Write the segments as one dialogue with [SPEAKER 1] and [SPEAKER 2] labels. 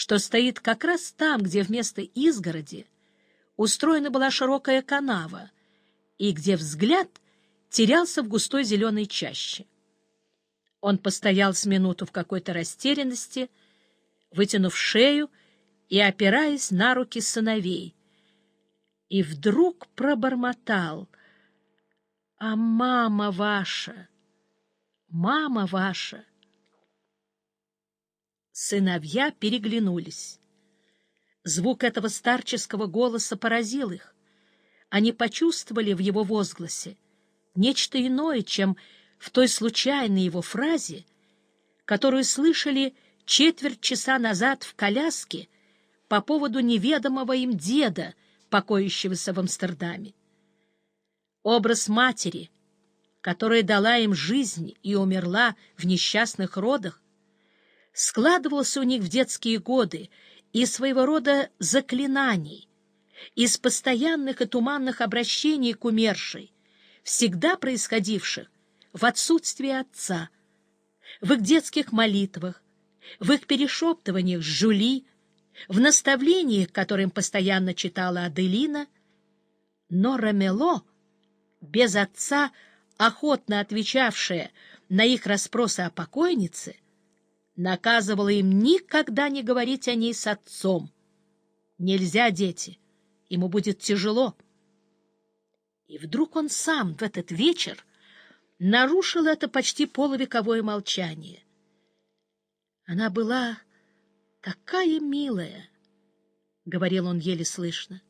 [SPEAKER 1] что стоит как раз там, где вместо изгороди устроена была широкая канава, и где взгляд терялся в густой зеленой чаще. Он постоял с минуту в какой-то растерянности, вытянув шею и опираясь на руки сыновей, и вдруг пробормотал «А мама ваша, мама ваша!» Сыновья переглянулись. Звук этого старческого голоса поразил их. Они почувствовали в его возгласе нечто иное, чем в той случайной его фразе, которую слышали четверть часа назад в коляске по поводу неведомого им деда, покоящегося в Амстердаме. Образ матери, которая дала им жизнь и умерла в несчастных родах, складывался у них в детские годы из своего рода заклинаний, из постоянных и туманных обращений к умершей, всегда происходивших в отсутствие отца, в их детских молитвах, в их перешептываниях с Жули, в наставлениях, которым постоянно читала Аделина, но Рамело, без отца, охотно отвечавшая на их расспросы о покойнице, наказывала им никогда не говорить о ней с отцом. Нельзя, дети, ему будет тяжело. И вдруг он сам в этот вечер нарушил это почти полувековое молчание. Она была такая милая, — говорил он еле слышно,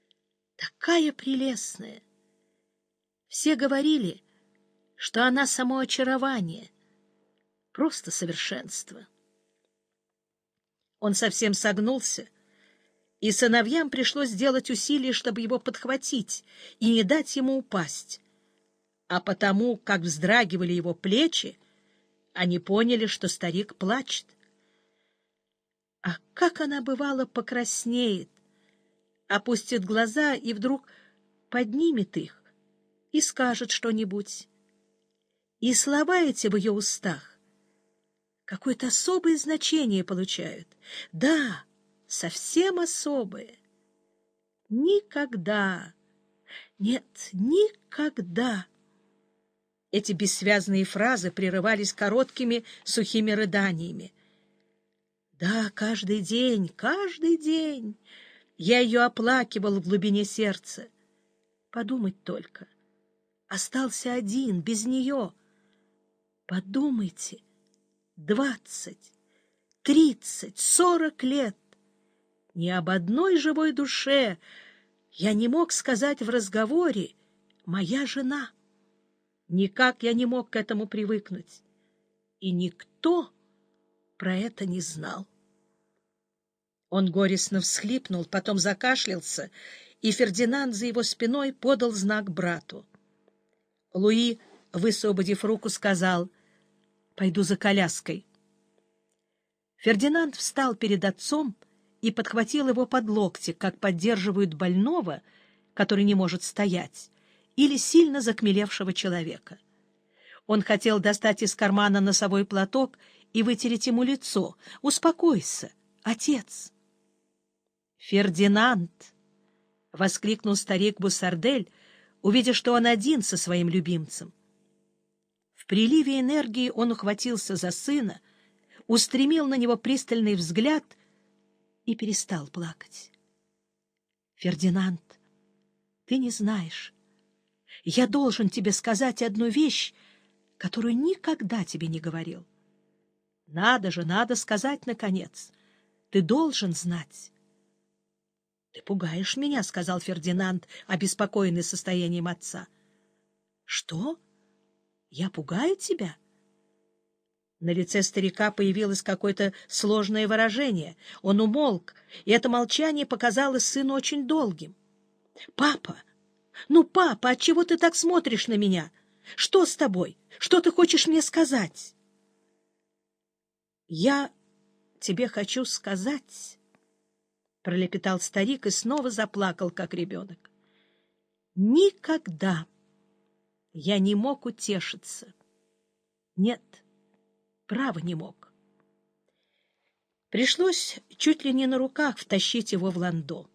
[SPEAKER 1] — такая прелестная. Все говорили, что она само очарование, просто совершенство. Он совсем согнулся, и сыновьям пришлось сделать усилие, чтобы его подхватить и не дать ему упасть. А потому, как вздрагивали его плечи, они поняли, что старик плачет. А как она, бывало, покраснеет, опустит глаза и вдруг поднимет их и скажет что-нибудь. И слова эти в ее устах какое-то особое значение получают. Да, совсем особое. Никогда, нет, никогда. Эти бессвязные фразы прерывались короткими сухими рыданиями. Да, каждый день, каждый день я ее оплакивал в глубине сердца. Подумать только. Остался один, без нее. Подумайте — двадцать, тридцать, сорок лет. Ни об одной живой душе я не мог сказать в разговоре «моя жена». Никак я не мог к этому привыкнуть. И никто про это не знал. Он горестно всхлипнул, потом закашлялся, и Фердинанд за его спиной подал знак брату. Луи, высвободив руку, сказал — Пойду за коляской. Фердинанд встал перед отцом и подхватил его под локти, как поддерживают больного, который не может стоять, или сильно закмелевшего человека. Он хотел достать из кармана носовой платок и вытереть ему лицо. «Успокойся, отец!» «Фердинанд!» — воскликнул старик Буссардель, увидя, что он один со своим любимцем. В приливе энергии он ухватился за сына, устремил на него пристальный взгляд и перестал плакать. — Фердинанд, ты не знаешь. Я должен тебе сказать одну вещь, которую никогда тебе не говорил. Надо же, надо сказать, наконец. Ты должен знать. — Ты пугаешь меня, — сказал Фердинанд, обеспокоенный состоянием отца. — Что? — я пугаю тебя? На лице старика появилось какое-то сложное выражение. Он умолк, и это молчание показалось сыну очень долгим. — Папа! Ну, папа, отчего ты так смотришь на меня? Что с тобой? Что ты хочешь мне сказать? — Я тебе хочу сказать, — пролепетал старик и снова заплакал, как ребенок. — Никогда я не мог утешиться. Нет, право не мог. Пришлось чуть ли не на руках втащить его в ландо.